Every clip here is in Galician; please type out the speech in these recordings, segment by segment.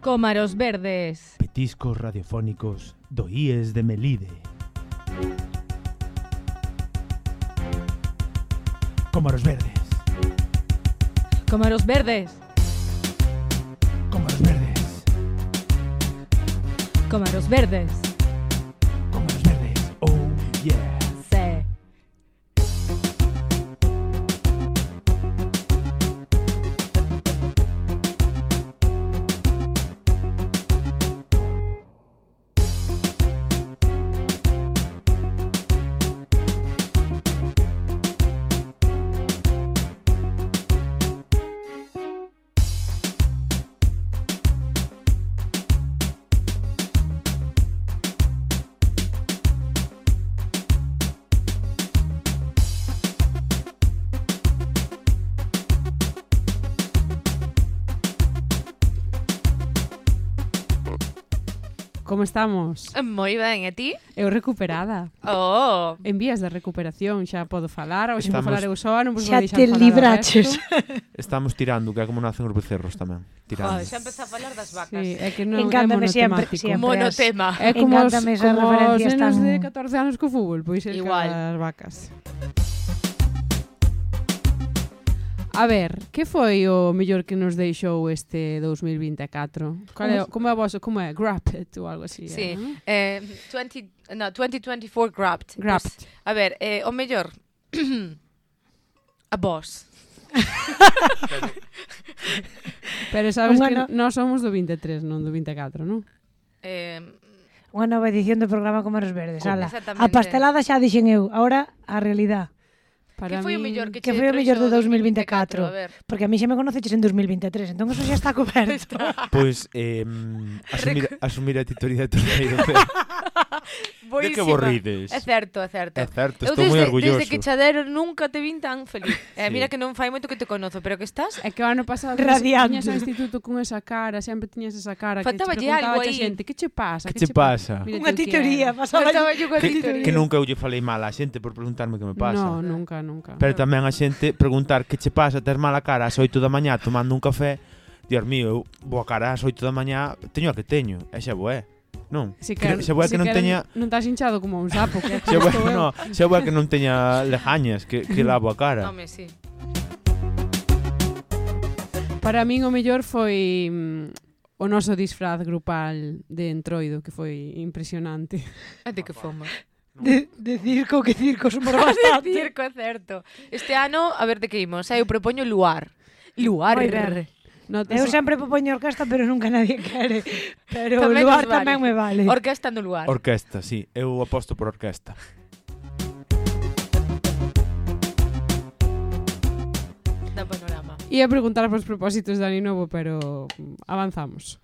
Cómaros verdes. Petiscos radiofónicos do IES de Melide. Cómaros verdes. Cómaros verdes. Cómaros verdes. Cómaros verdes. Como estamos? Moi ben, e ti? Eu recuperada. Oh! En vías de recuperación, xa podo falar, ou xa estamos... falar eu soa, non vos vou deixar te falar libraches. Estamos tirando, que é como nacen os becerros tamén. Tirando. Oh, xa empeza a falar das vacas. Sí, é que non Encántame é monotemático. sempre monotema. É como, os, como os nenos tan... de 14 anos co fútbol, pois é Igual. as vacas. Igual. A ver, que foi o mellor que nos deixou este 2024? Cal é, como é o vosso, como é? Grapped ou algo así? Sí, eh, eh 20, no, 2024 Grabbed. Grabbed. Pues, a ver, eh, o mellor, a vos. Pero sabes bueno, que nós somos do 23, non do 24, non? Eh, Unha nova edición do programa Comeros Verdes, ala. A pastelada xa dixen eu, agora a realidade. Para que foi mí... o mellor que, que foi o mellor de 2024, 2024 a ver. porque a mí xa me conoceches en 2023, entón eso xa está coberto. Pois pues, eh, asumir, asumir a titoría de torneiro. De que borrides. É certo, é certo. É certo, estou moi orgulloso. Desde que Chadero nunca te vin tan feliz. Eh, sí. Mira que non fai moito que te conozo, pero que estás... É que o ano pasado tiñas ao instituto con esa cara, sempre tiñas esa cara. Faltaba que algo aí. xente, que che pasa? Que, che pasa? Unha titoría. Pasaba que, que nunca eu lle falei mal á xente por preguntarme que me pasa. No, nunca nunca. Pero tamén a xente preguntar que che pasa, tes mala cara ás 8 da mañá tomando un café. Dios mío, eu boa cara ás 8 da mañá, teño a que teño, e xa boé. Non. Si que, se vou si que non teña Non estás hinchado como un sapo, que se boa, no, vou boa que non teña lejañas, que que lavo a cara. Home, si. Sí. Para min o mellor foi mm, o noso disfraz grupal de Entroido, que foi impresionante. É de que fomos? De, de circo, que circo somos bastante. de circo, é certo. Este ano, a ver de que imos, eh? eu propoño luar. Luar. Moi eh. ben. No, eu sempre propoño orquesta, pero nunca nadie quere. Pero tamén luar vale. tamén me vale. Orquesta no luar. Orquesta, sí. Eu aposto por orquesta. Da panorama. Ia preguntar por os propósitos de Ani Novo, pero mm, avanzamos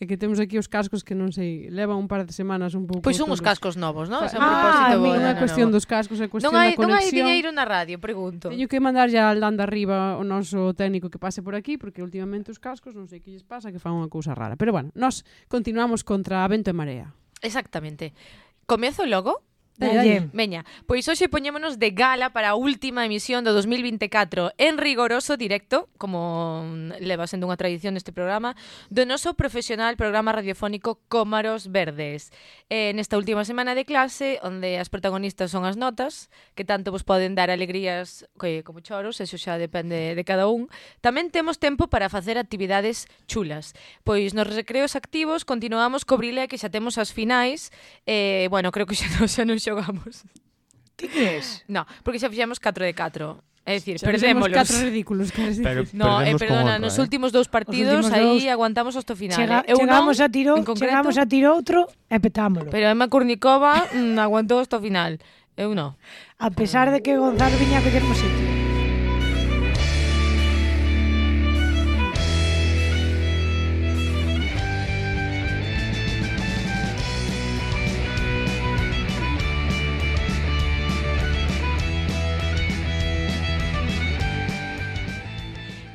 é que temos aquí os cascos que non sei, levan un par de semanas un pouco. Pois son os cascos novos, non? Pues, ah, a mí non é cuestión novo. dos cascos, é cuestión non hai, da conexión. Non hai diñeiro na radio, pregunto. Teño que mandar ya al dando arriba o noso técnico que pase por aquí, porque últimamente os cascos non sei que lles pasa, que fan unha cousa rara. Pero bueno, nós continuamos contra a vento e marea. Exactamente. Comezo logo Dalle. Meña, pois hoxe poñémonos de gala para a última emisión do 2024 en rigoroso directo, como leva sendo unha tradición deste programa, do noso profesional programa radiofónico Cómaros Verdes. Eh, nesta última semana de clase, onde as protagonistas son as notas, que tanto vos poden dar alegrías que, eh, como choros, eso xa depende de cada un, tamén temos tempo para facer actividades chulas. Pois nos recreos activos continuamos co brilé que xa temos as finais, eh, bueno, creo que xa, non, xa non xa xogamos. Ti crees? No, porque xa fixemos 4 de 4. É dicir, Xa fixemos perdémolos. catro ridículos, queres dicir. Pero No, eh, perdemos con perdona, outra, nos eh. últimos dous partidos últimos aí dous. aguantamos hasta o final. Chega, eh. Eu chegamos non, a tiro, en concreto, chegamos a tiro outro e petámolo. Pero Emma Kurnikova mm, aguantou hasta o final. Eu non. a pesar de que Gonzalo viña a pedir sitio.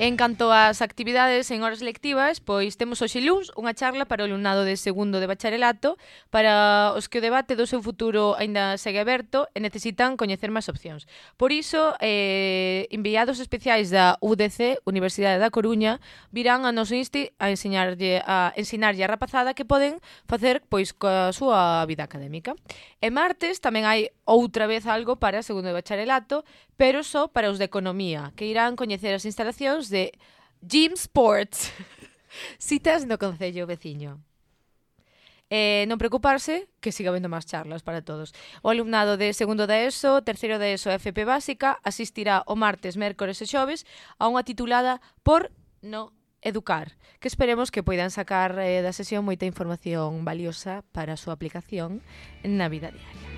En canto ás actividades en horas lectivas, pois temos hoxe luns unha charla para o alumnado de segundo de bacharelato para os que o debate do seu futuro aínda segue aberto e necesitan coñecer máis opcións. Por iso, eh, enviados especiais da UDC, Universidade da Coruña, virán a noso insti a enseñarlle a ensinarlle a rapazada que poden facer pois coa súa vida académica. E martes tamén hai outra vez algo para segundo de bacharelato, pero só para os de economía, que irán coñecer as instalacións de Gym Sports. Citas no Concello Veciño. Eh, non preocuparse, que siga habendo máis charlas para todos. O alumnado de segundo da ESO, terceiro da ESO FP Básica asistirá o martes, mércores e xoves a unha titulada Por no educar, que esperemos que poidan sacar eh, da sesión moita información valiosa para a súa aplicación na vida diaria.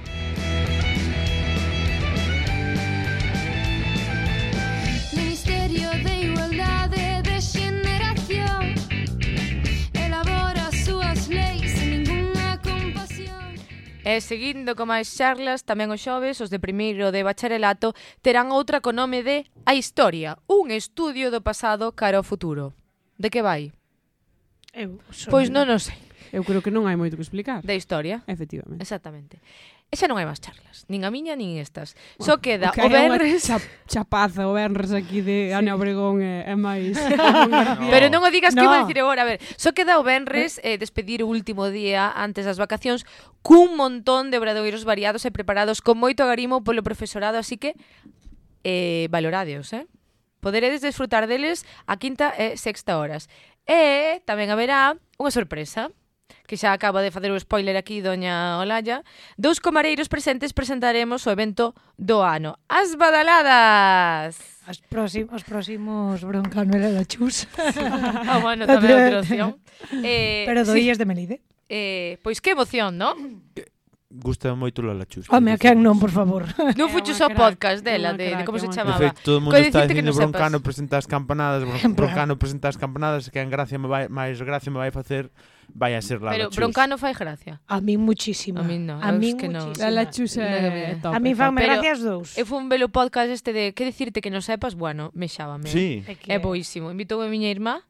E seguindo con máis charlas, tamén os xoves, os de primeiro de bacharelato, terán outra co nome de A Historia, un estudio do pasado cara ao futuro. De que vai? Eu, pois non o sei. Eu creo que non hai moito que explicar. Da historia. Efectivamente. Exactamente. E xa non hai máis charlas, nin a miña nin estas. Bueno, Só queda okay, o Benres... Cha, chapaza o Benres aquí de sí. Ana Obregón é, é máis... no. Pero non o digas no. que iba a dicir agora. A ver, só queda o Benres eh, despedir o último día antes das vacacións cun montón de obradoiros variados e preparados con moito agarimo polo profesorado, así que eh, valoradeos, eh? Poderedes desfrutar deles a quinta e sexta horas. E tamén haberá unha sorpresa que xa acaba de facer o spoiler aquí doña Olalla, dous comareiros presentes presentaremos o evento do ano. As badaladas! As próxim, os próximos Broncanuela da Chus. ah, bueno, tamén outra opción. Eh, Pero do sí. Illes de Melide. Eh, pois que emoción, non? gusta moito Lola Chus. Home, a quen non, por favor. Non fuches ao podcast dela, de, de como se chamaba. De feito, todo o mundo está dicindo Broncano presenta as campanadas, Broncano presenta as campanadas, que en gracia me vai, máis gracia me vai facer vai a ser Lala Pero Chus. Broncano fai gracia. A mí muchísima. A min non. A min que non. Lala Chus é top. A min fanme gracia as dous. Eu fui un velo podcast este de que decirte que non sepas, bueno, me xábame. Sí. É boísimo. Invitou a miña irmá,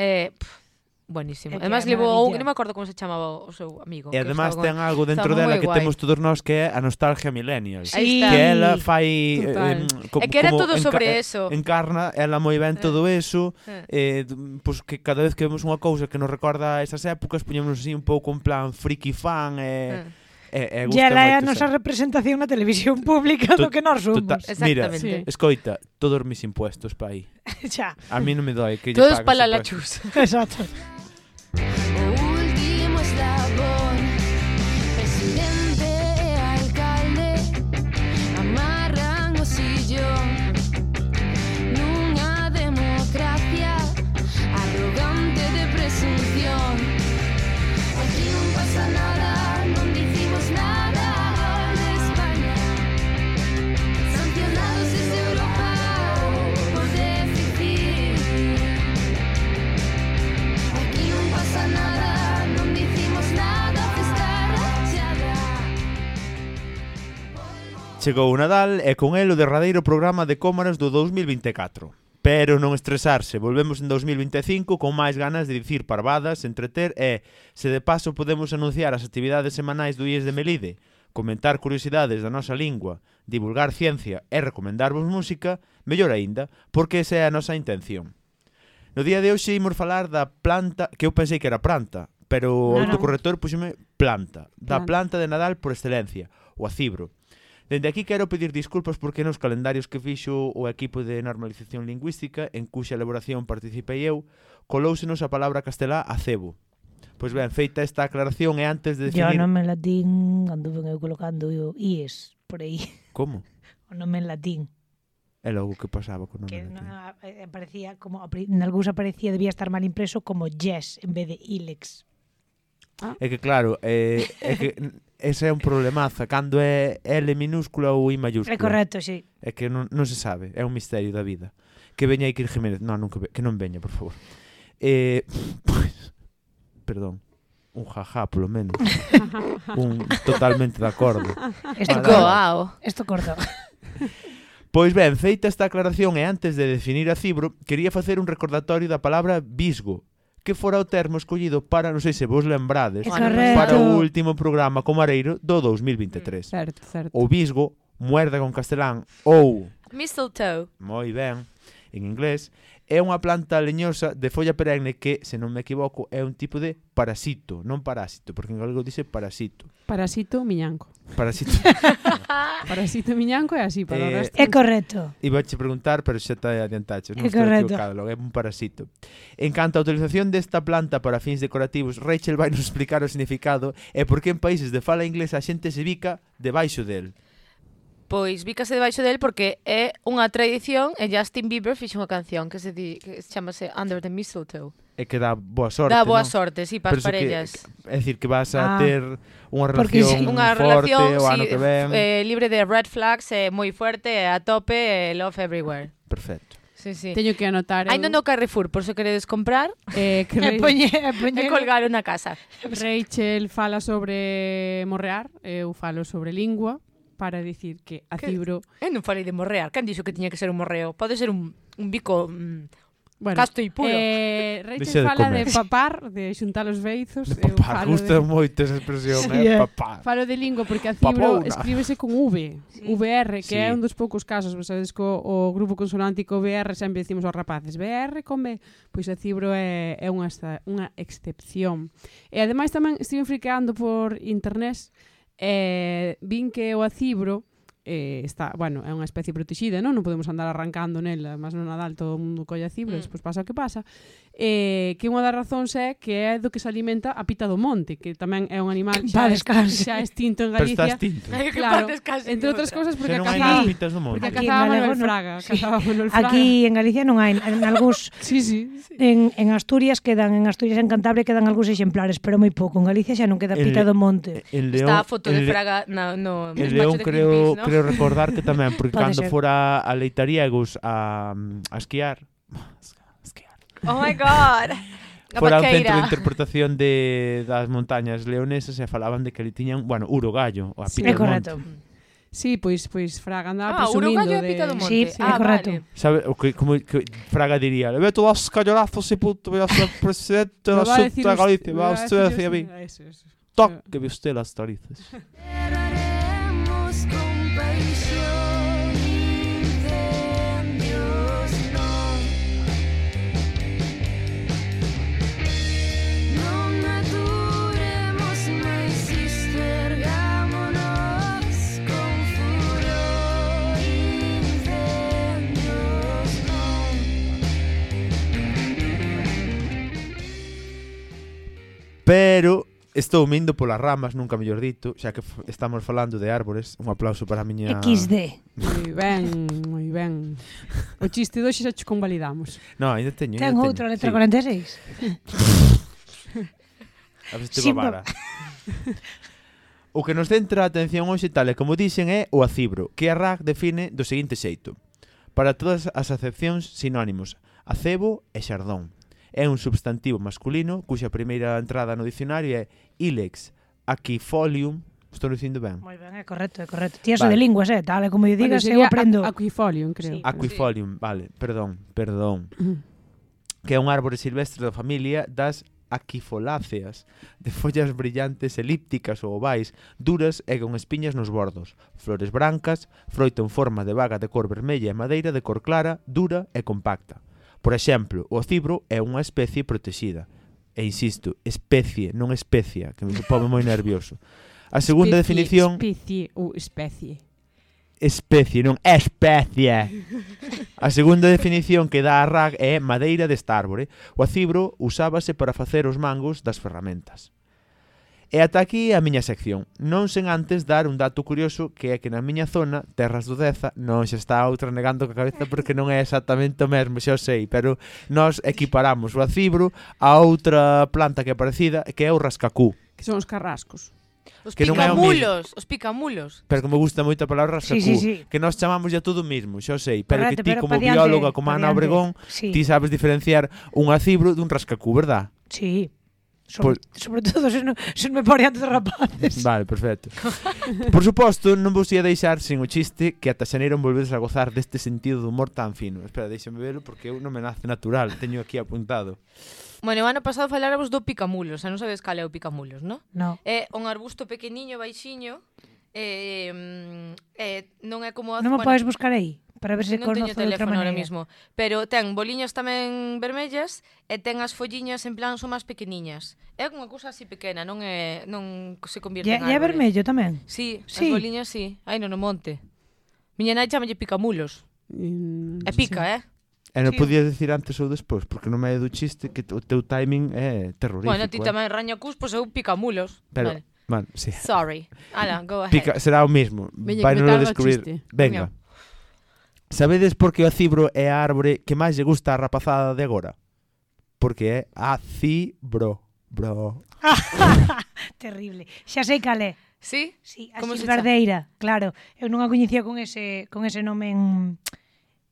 eh, pff, Buenísimo. É además levou, non me acordo como se chamaba o seu amigo. E además ten con... algo dentro dela que guai. temos todos nós que é a nostalgia millennial. Sí. Que ela fai Total. eh, co, é que era todo sobre eh, eso. Encarna ela moi ben eh. todo eso, eh, eh pois pues que cada vez que vemos unha cousa que nos recorda a esas épocas, poñémonos así un pouco en plan friki fan eh, eh. eh e, e gusta ela é a nosa representación na televisión pública do que nós somos. Exactamente. mira, sí. escoita, todos mis impuestos pa aí. xa. A mí non me doi que lle Todos para la chus. Exacto. Bye. chegou o Nadal e con el o derradeiro programa de cómaras do 2024. Pero non estresarse, volvemos en 2025 con máis ganas de dicir parvadas, entreter e, se de paso podemos anunciar as actividades semanais do IES de Melide, comentar curiosidades da nosa lingua, divulgar ciencia e recomendarvos música, mellor aínda, porque esa é a nosa intención. No día de hoxe imos falar da planta, que eu pensei que era planta, pero o autocorrector puxeme planta, da planta de Nadal por excelencia, o acibro. Dende aquí quero pedir disculpas porque nos calendarios que fixo o equipo de normalización lingüística, en cuxa elaboración participei eu, colousenos a palabra castelá a cebo. Pois ben, feita esta aclaración e antes de definir... Yo nome en latín anduve eu colocando o ies por aí. Como? O nome en latín. E logo que pasaba con nome que latín? Que eh, aparecía como... Nalgúns aparecía, debía estar mal impreso como yes en vez de ilex. Ah. É que claro, eh, é que ese é un problemazo, cando é L minúscula ou I mayúscula. É correcto, sí. É que non, non se sabe, é un misterio da vida. Que veña Iker Jiménez, non, nunca, que non veña, por favor. Eh, pues, pois, perdón un jajá, polo menos. un totalmente de acordo. Esto, coao. Esto corto. Pois ben, feita esta aclaración e antes de definir a Cibro, quería facer un recordatorio da palabra visgo, que fora o termo escollido para, non sei se vos lembrades, Correcto. para o último programa comareiro do 2023. Mm, certo, certo. O bisgo, muerda con castelán ou... Mistletoe. Moi ben, en inglés, é unha planta leñosa de folla perenne que, se non me equivoco, é un tipo de parasito, non parásito, porque en galego dice parasito. Parasito miñanco. Parasito. parasito miñanco é así, para eh, o resto. É correcto. Iba a preguntar, pero xa te adiantaches. Non é correcto. Logo, é un parasito. En canto á utilización desta planta para fins decorativos, Rachel vai nos explicar o significado e por que en países de fala inglesa a xente se bica debaixo del. Pois vícase debaixo del porque é unha tradición e Justin Bieber fixe unha canción que se di, que se chamase Under the Mistletoe. E que dá boa sorte, Dá boa no? sorte, sí, para as parellas. Que, é dicir, que vas a ah, ter unha relación sí. unha forte relación, o ano sí, que ven. Eh, libre de red flags, é eh, moi fuerte, eh, a tope, eh, love everywhere. Perfecto. Sí, sí. Teño que anotar. Aí non no Carrefour, por se queredes comprar, eh, que re... poñe, poñe... colgar unha casa. Rachel fala sobre morrear, eu falo sobre lingua para dicir que a que, cibro... Eu non falei de morrear. Quen dixo que tiña que ser un morreo? Pode ser un, un bico... Mm, Bueno, Casto e puro. Eh, Rachel de fala comer. de papar, de xuntar os beizos. De papar, eu gusta de... moito esa expresión, sí, eh? eh papar. Falo de lingo, porque a cibro Papouna. escríbese con V. VR, que sí. é un dos poucos casos, vos sabes que o, o grupo consonántico VR sempre decimos aos rapaces, VR con B, pois a cibro é, é unha, unha excepción. E ademais tamén estive friqueando por internet, Eh, vin que o acibro eh, está, bueno, é unha especie protexida, non? Non podemos andar arrancando nela, mas no Nadal todo o mundo colla cibres, mm. pois pasa o que pasa. Eh, que unha das razóns é que é do que se alimenta a pita do monte, que tamén é un animal xa, descanse. xa extinto en Galicia. Pero está extinto. Claro, entre outras cousas, porque a cazaba, porque a cazaba Manuel Fraga, sí. cazaba Manuel Fraga. Aquí en Galicia non hai, en algúns sí, sí, sí. En, en Asturias quedan, en Asturias en Cantabria quedan algúns exemplares, pero moi pouco. En Galicia xa non queda pita el, do monte. El, león, está a foto el, de Fraga na, no, el león creo, creo creo recordar que tamén, porque Pode cando ser. fora a Leitariegos a, a esquiar, a esquiar. Oh my god. Fora un centro de interpretación de, das montañas leonesas e falaban de que ali tiñan, bueno, Uro Gallo, o a Pita sí, do Monte. Sí, pois pois Fraga andaba ah, presumindo de... Pita do Monte. Sí, sí ah, é correcto. Vale. Sabe, o que, como que Fraga diría, le veto dos callorazos e puto, voy a ser presidente da Xunta de Galicia, va a usted a decir a mí. Toc, que vi usted las narices. Pero estou mindo polas ramas, nunca mellor dito, xa que estamos falando de árbores. Un aplauso para a miña... XD. moi ben, moi ben. O chiste doxe xa con convalidamos. No, ainda teño. Ten outra letra sí. 46. a ver se te babara. O que nos centra a atención hoxe tal e como dixen é o acibro, que a RAC define do seguinte xeito. Para todas as acepcións sinónimos, acebo e xardón. É un substantivo masculino cuxa primeira entrada no dicionario é Ilex aquifolium, Estou dicindo ben? Moi ben, é correcto, é correcto. Ti vale. de linguas, eh? Tal como eu digas, bueno, eu aprendo. Aquifolium, creo. Sí, aquifolium, sí. vale, perdón, perdón. que é un árbore silvestre da familia das aquifoláceas, de follas brillantes elípticas ou ovais, duras e con espiñas nos bordos, flores brancas, froito en forma de vaga de cor vermella e madeira de cor clara, dura e compacta. Por exemplo, o cibro é unha especie protexida. E insisto, especie, non especia, que me pome moi nervioso. A segunda especie, definición... Especie ou especie. Especie, non especie. A segunda definición que dá a RAG é madeira desta árbore. O acibro usábase para facer os mangos das ferramentas. E ata aquí a miña sección. Non sen antes dar un dato curioso que é que na miña zona, Terras do Deza, non se está outra negando coa cabeza porque non é exactamente o mesmo, xa o sei, pero nós equiparamos o acibro a outra planta que é parecida, que é o rascacú. Que son os carrascos. Os que picamulos, non é os picamulos. Pero que me gusta moito a palabra rascacú, sí, sí, sí. que nós chamamos ya todo mismo, xa sei, pero Parate, que ti pero como bióloga, como Ana Obregón, sí. ti sabes diferenciar un acibro dun rascacú, verdad? Sí. Sobre, Por... sobre todo se non, se non me parean de rapaces Vale, perfecto Por suposto, non vos ia deixar sen o chiste Que ata xaneiro volvedes a gozar deste sentido do humor tan fino Espera, deixame velo porque eu non me nace natural Teño aquí apuntado Bueno, o ano pasado faláramos do picamulos Xa non sabes cal é o picamulos, non? No. É un arbusto pequeniño, baixiño eh, mm, eh, Non é como... Non me bueno, podes buscar aí? para ver se non conozo de outra maneira. mismo, pero ten boliñas tamén vermellas e ten as folliñas en plan son máis pequeniñas. É unha cousa así pequena, non é non se convierte en árbore. E é vermello tamén. Sí, sí, as boliñas sí, aí no, no monte. Miña nai chamalle picamulos. Mm, é pica, sí. eh? E non sí. podías decir antes ou despois, porque no meio do chiste que o teu timing é terrorífico. Bueno, ti eh. tamén eh? raña cus, pois eu picamulos. Pero, vale. Man, sí. Sorry. Ala, go ahead. Pica, será o mesmo. Vai non descubrir. Venga. Sabedes por que o cibro é a árbore que máis lle gusta a rapazada de agora? Porque é a cibro. Bro. Terrible. Xa sei cal é. Sí? Sí, a Como Silverdeira, claro. Eu non a coñecía con ese, con ese nome en,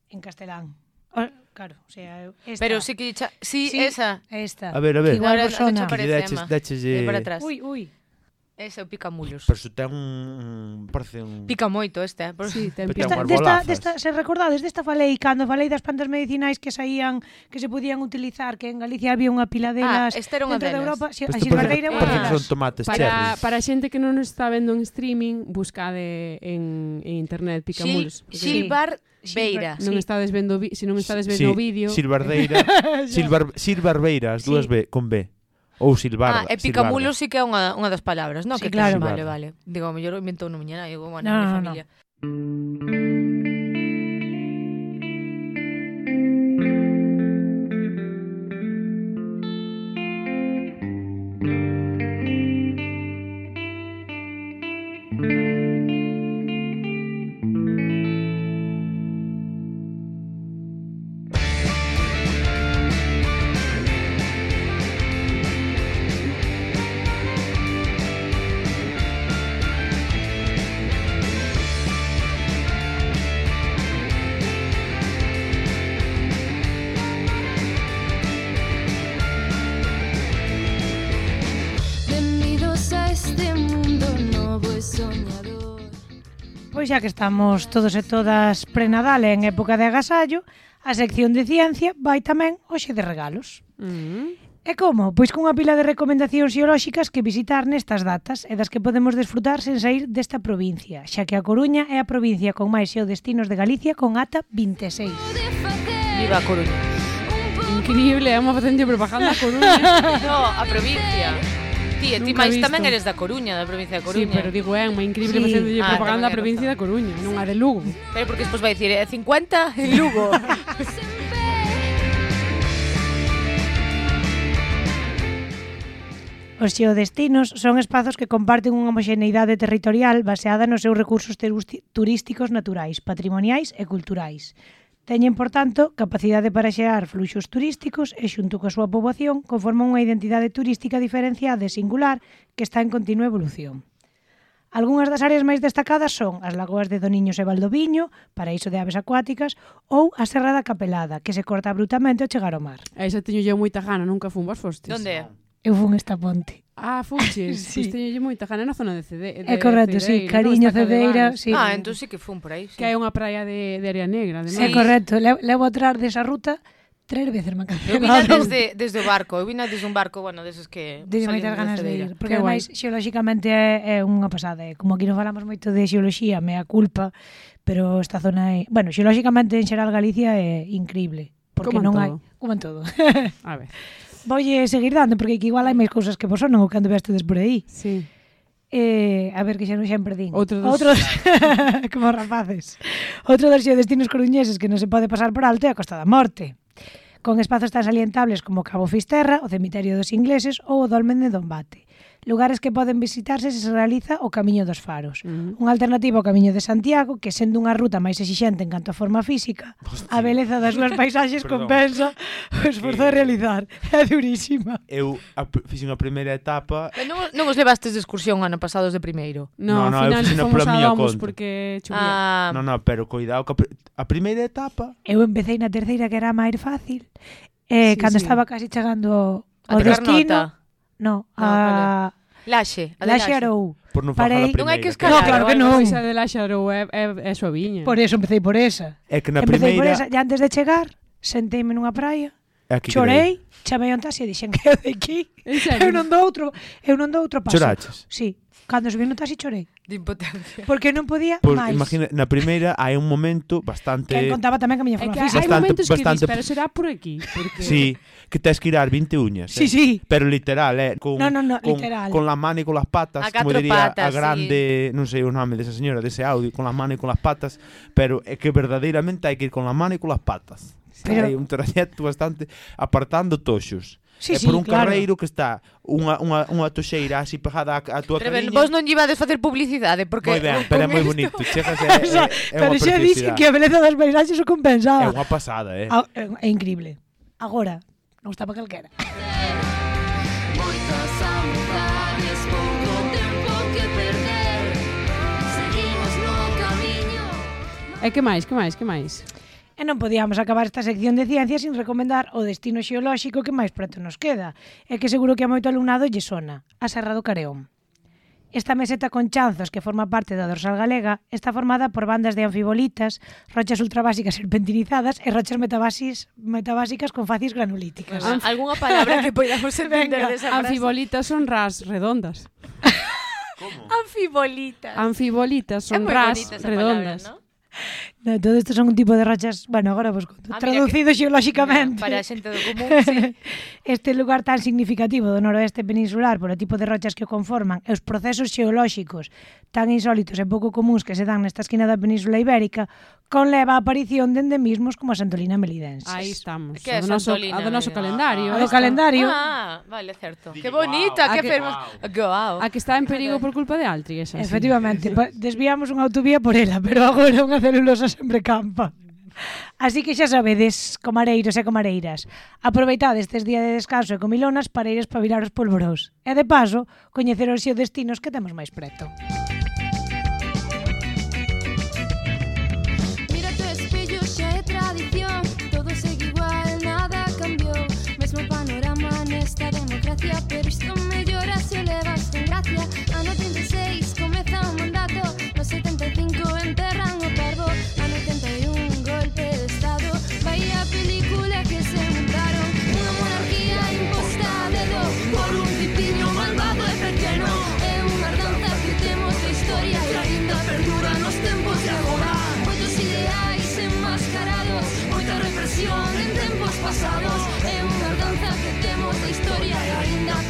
en castelán. O, claro, o sea, eu, esta. Pero sí que... Cha... Sí, sí, esa. Esta. A ver, a ver. Que igual Ahora, vos sona. Daches, daches, eh... para atrás. Ui, ui. Ese é o picamulos. Pero se ten un... Parece un... Pica moito este, eh? Por... Sí, ten pica. Desta, desta, se recordades, desta falei, cando falei das plantas medicinais que saían, que se podían utilizar, que en Galicia había unha pila ah, delas. Ah, esta era unha. De Europa, si, pues a Xilbarreira é unha Son tomates, para, cherries. para a xente que non nos está vendo en streaming, buscade en, en internet picamulos. Xilbar... Sí. Beira. Non sí. estades vendo, se non estades vendo sí, o vídeo. Silbardeira. Silbar, Silbarbeiras, dúas sí. B con B. Ou silbarda. Ah, e picamulo sí que é unha, unha das palabras, non? Sí, que claro. Silbarda. Vale, vale. Digo, mellor inventou no miña, digo, bueno, no, no, familia. No. pois xa que estamos todos e todas prenadal en época de agasallo, a sección de ciencia vai tamén hoxe de regalos. Mm. E como? Pois cunha pila de recomendacións xeolóxicas que visitar nestas datas e das que podemos desfrutar sen sair desta provincia, xa que a Coruña é a provincia con máis xeodestinos de Galicia con ata 26. Viva Coruña! Increíble, vamos facendo propaganda a Coruña. no, a provincia ti, e ti máis tamén eres da Coruña, da provincia da Coruña. Sí, pero digo, é unha increíble sí. facendo ah, propaganda a provincia da Coruña, sí. non a de Lugo. Pero porque despois vai dicir, eh, é 50 en Lugo. Os xeodestinos son espazos que comparten unha homoxeneidade territorial baseada nos seus recursos turísticos naturais, patrimoniais e culturais. Teñen, por tanto, capacidade para xerar fluxos turísticos e xunto coa súa poboación conforman unha identidade turística diferenciada e singular que está en continua evolución. Algúnas das áreas máis destacadas son as lagoas de Doniños e Valdoviño, paraíso de aves acuáticas, ou a Serra da Capelada, que se corta abruptamente ao chegar ao mar. A esa teño eu moita gana, nunca fun vos fostes. Donde é? Eu fun esta ponte. Ah, fuches, pois sí. pois teñolle moita gana na zona de Cede. De é correcto, sí, cariño, Cedeira. Sí. Ah, entón sí que fun por aí. Sí. Que hai unha praia de, de área negra. Además. Sí. É correcto, levo, levo atrás desa ruta tres veces me cansei. Eu vina desde, desde o barco, eu vina desde un barco, bueno, deses que... Desde moitas ganas de, de ir, porque ademais xeolóxicamente é, é unha pasada, eh? como aquí non falamos moito de xeoloxía, me a culpa, pero esta zona é... Bueno, xeolóxicamente en xeral Galicia é increíble, porque como non todo. hai... Como en todo. a ver. voulle seguir dando, porque que igual hai máis cousas que vos sonou cando vestedes por aí. Sí. Eh, a ver, que xa non xa perdín. Outro dos... Outros, como rapaces. Outro dos destinos coruñeses que non se pode pasar por alto é a Costa da Morte con espazos tan salientables como Cabo Fisterra, o Cemiterio dos Ingleses ou o Dolmen de Dombate lugares que poden visitarse se se realiza o Camiño dos Faros. Uh -huh. Unha alternativa ao Camiño de Santiago, que sendo unha ruta máis exixente en canto a forma física, Hostia. a beleza das súas paisaxes compensa o esforzo eh, de realizar. É durísima. Eu a, fixen a primeira etapa... Pero non, non os levastes de excursión ano pasados de primeiro? No, no, no final eu fomos a Domus conta. porque chovía. Ah. No, no, pero cuidado, que a primeira etapa... Eu empecé na terceira que era máis fácil, eh, sí, cando sí. estaba casi chegando ao destino... Nota No, no a... Laxe, a de Laxe Arou. Por non Parei... Non hai que escalar. No, claro que non. Esa de Laxe Arou é, é, é suaviña. Por eso empecé por esa. É que na empecé primeira... por esa. E antes de chegar, senteime nunha praia, Aquí chorei, chamei un taxi e dixen que eu de aquí. Eu non dou outro, eu non dou outro paso. Choraches? Sí. Cando subí no taxi chorei. De impotencia. Porque non podía Por, máis. Imagina, na primeira hai un momento bastante... Que contaba tamén que a miña forma que física. Hai bastante, momentos que bastante... dis, pero será por aquí. Porque... Sí, que tens que ir ás 20 uñas. Sí, eh? sí. Pero literal, eh, con, no, no, no, con, literal. con las manos e con las patas, a como diría patas, a grande, sí. non sei o nome desa señora, dese audio, con las manos e con las patas, pero é que verdadeiramente hai que ir con las manos e con las patas. Pero... Hai un trayecto bastante apartando toxos. Sí, eh, é por sí, un claro. carreiro que está unha, unha, unha toxeira así pegada a, a tua pero cariña. vos non lle vades facer publicidade porque Moi ben, pero é moi bonito. Chegas é, é, é Pero xa dixen que a beleza das paisaxes o compensaba. É unha pasada, eh. Ah, é, é increíble. Agora, non estaba calquera. Moitas amizades, pouco tempo que perder Seguimos no camiño E eh, que máis, que máis, que máis? E non podíamos acabar esta sección de ciencia sin recomendar o destino xeolóxico que máis preto nos queda, e que seguro que a moito alumnado lle sona, a Serra do Careón. Esta meseta con chanzos que forma parte da dorsal galega está formada por bandas de anfibolitas, rochas ultrabásicas serpentinizadas e rochas metabásis, metabásicas con facies granulíticas. Ah, algunha palabra que poidamos entender desa frase? Anfibolitas son ras redondas. Como? Anfibolitas. Anfibolitas son ras redondas. Palabra, ¿no? No, todo isto son un tipo de rachas, bueno, agora vos conto, ah, traducido que, xeolóxicamente. Para a xente do común, sí. Este lugar tan significativo do noroeste peninsular polo tipo de rochas que o conforman e os procesos xeolóxicos tan insólitos e pouco comuns que se dan nesta esquina da península ibérica conleva a aparición de endemismos como a Santolina melidenses. Aí estamos. Que é Santolina? A do noso eh, calendario. Ah, a do calendario. Ah, ah vale, certo. Que bonita, wow, que fermos. Wow. A que está en perigo por culpa de Altri, esa. Efectivamente, desviamos unha autovía por ela, pero agora unha celulosa sempre campa. Así que xa sabedes, comareiros e comareiras, aproveitade estes días de descanso e comilonas para ir espabilar os polvorós. E de paso, coñecer os seus destinos que temos máis preto. Mira tu espello, xa é tradición, todo segue igual, nada cambiou. Mesmo panorama nesta democracia, pero isto mellora se o levas con gracia. Ano 36, comeza o mandato, no 73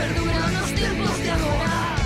perduran los de agora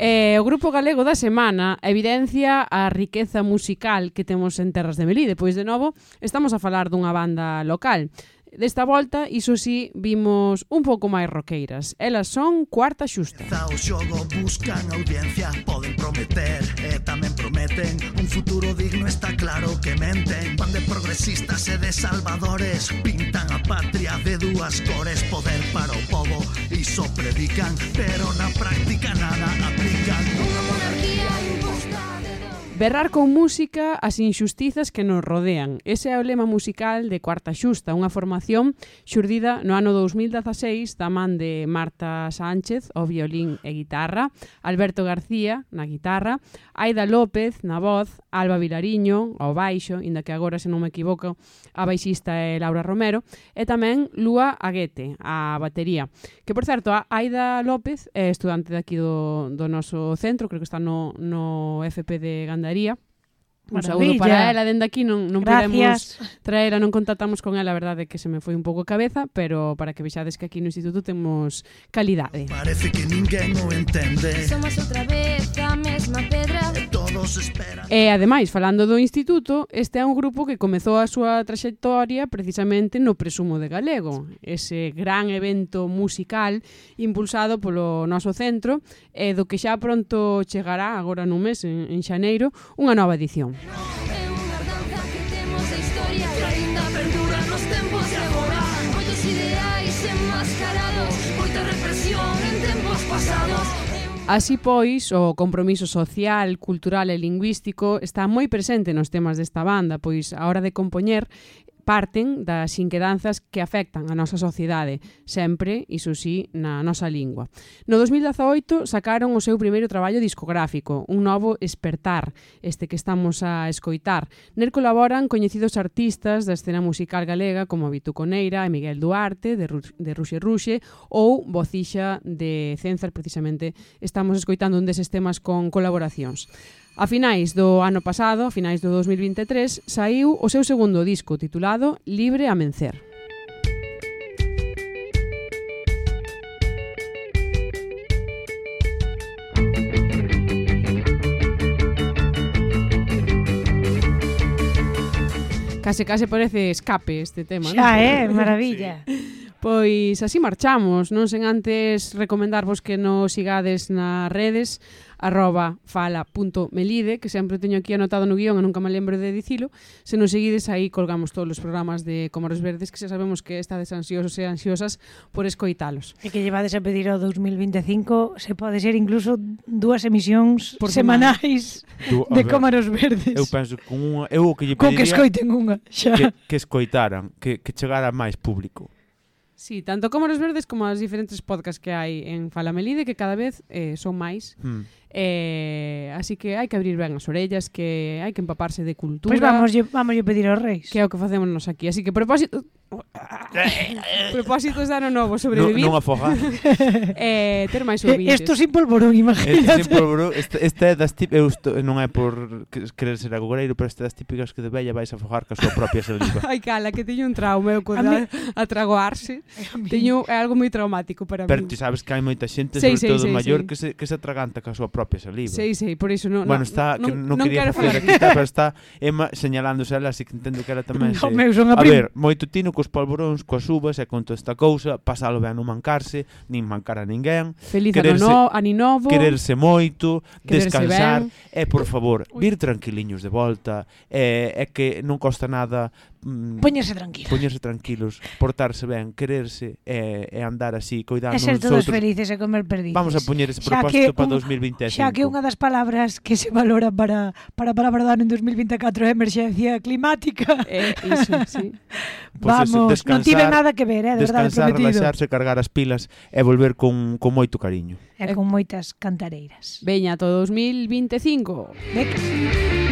Eh, o Grupo Galego da Semana evidencia a riqueza musical que temos en Terras de Melide, pois de novo estamos a falar dunha banda local. Desta volta, iso sí, vimos un pouco máis roqueiras. Elas son cuarta xusta. O xogo buscan audiencia, poden prometer e tamén prometen un futuro digno, está claro que menten. Van de progresistas e de salvadores, pintan a patria de dúas cores, poder para o povo, iso predican, pero na práctica nada aplican. Unha Berrar con música as injustizas que nos rodean. Ese é o lema musical de Cuarta Xusta, unha formación xurdida no ano 2016 da man de Marta Sánchez, o violín e guitarra, Alberto García, na guitarra, Aida López, na voz, Alba Vilariño, ao baixo, inda que agora, se non me equivoco, a baixista é Laura Romero, e tamén Lúa Aguete, a batería. Que, por certo, a Aida López é estudante daqui do, do noso centro, creo que está no, no FP de recomendaría. Un Maravilla. saúdo para ela dende aquí, non, non Gracias. podemos traer, non contactamos con ela, a verdade que se me foi un pouco a cabeza, pero para que vexades que aquí no Instituto temos calidade. Parece que ninguén o entende Somos outra vez a mesma pedra. Todos esperan. E ademais, falando do Instituto, este é un grupo que comezou a súa traxectoria precisamente no Presumo de Galego. Ese gran evento musical impulsado polo noso centro e do que xa pronto chegará agora no mes, en, en xaneiro, unha nova edición. No, Así pois, o compromiso social, cultural e lingüístico está moi presente nos temas desta banda, pois a hora de compoñer parten das inquedanzas que afectan a nosa sociedade, sempre, iso sí, na nosa lingua. No 2018 sacaron o seu primeiro traballo discográfico, un novo Espertar, este que estamos a escoitar. Nel colaboran coñecidos artistas da escena musical galega como Vitu Coneira e Miguel Duarte de, Ru de Ruxe Ruxe ou Bocixa de Cenzar, precisamente estamos escoitando un deses temas con colaboracións. A finais do ano pasado, a finais do 2023, saiu o seu segundo disco titulado Libre a Mencer. Case, case parece escape este tema, non? Xa, eh, maravilla. Sí. Pois así marchamos, non sen antes recomendarvos que nos sigades nas redes arroba fala.melide, que sempre teño aquí anotado no guión e nunca me lembro de dicilo. Se nos seguides aí colgamos todos os programas de Comoros Verdes, que xa sabemos que estades ansiosos e ansiosas por escoitalos. E que llevades a pedir ao 2025, se pode ser incluso dúas emisións por semanais tú, de ver, Comoros Verdes. Eu penso que unha, eu o que lle pediría... Con que escoiten unha, xa. Que, que escoitaran, que, que chegara máis público Sí, tanto como os verdes como as diferentes podcasts que hai en Falamelide que cada vez eh, son máis. Hmm. Eh, así que hai que abrir ben as orellas, que hai que empaparse de cultura. Pois pues vamos, yo, vamos yo pedir aos reis. Que é o que facemos nos aquí. Así que propósito... Propósitos de ano novo, sobrevivir. Non, non afogar. eh, ter máis ouvintes. Isto eh, sin polvorón, imagínate. Isto sin polvorón. Esta, esta é das típicas... Eu esto, non é por querer ser agogureiro, pero esta é das típicas que de bella vais a afogar ca súa propia saliva. Ai, cala, que teño un trauma. Eu con a, a tragoarse. Teño é algo moi traumático para pero, mí. Pero ti sabes que hai moita xente, sí, sobre sí, todo sí, maior, sí. que se, que se atraganta ca súa propia copias libro. Sei, sei, por iso non. Bueno, está, que non, non quería quero facer aquí, está, pero está Emma señalándose ela, así que entendo que ela tamén no, se... Meu, son a, a ver, moito tino cos polvoróns, coas uvas e con toda esta cousa, pasalo ben non mancarse, nin mancar a ninguén. Feliz quererse, ano, ani novo. Quererse moito, quererse descansar, ben. e por favor, vir tranquiliños de volta, e, é que non costa nada mm, poñerse tranquilos. Poñerse tranquilos, portarse ben, quererse e, e andar así, cuidarnos E ser todos outros. felices e comer perdices. Vamos a poñer ese xa propósito para 2025. Xa que unha das palabras que se valora para para para ano en 2024 é emerxencia climática. Eh, iso, sí. Pois pues Vamos, eso, non tive nada que ver, eh, de verdade, descansar, prometido. relaxarse, cargar as pilas e volver con, con moito cariño. E con moitas cantareiras. Veña, todo 2025. Beca.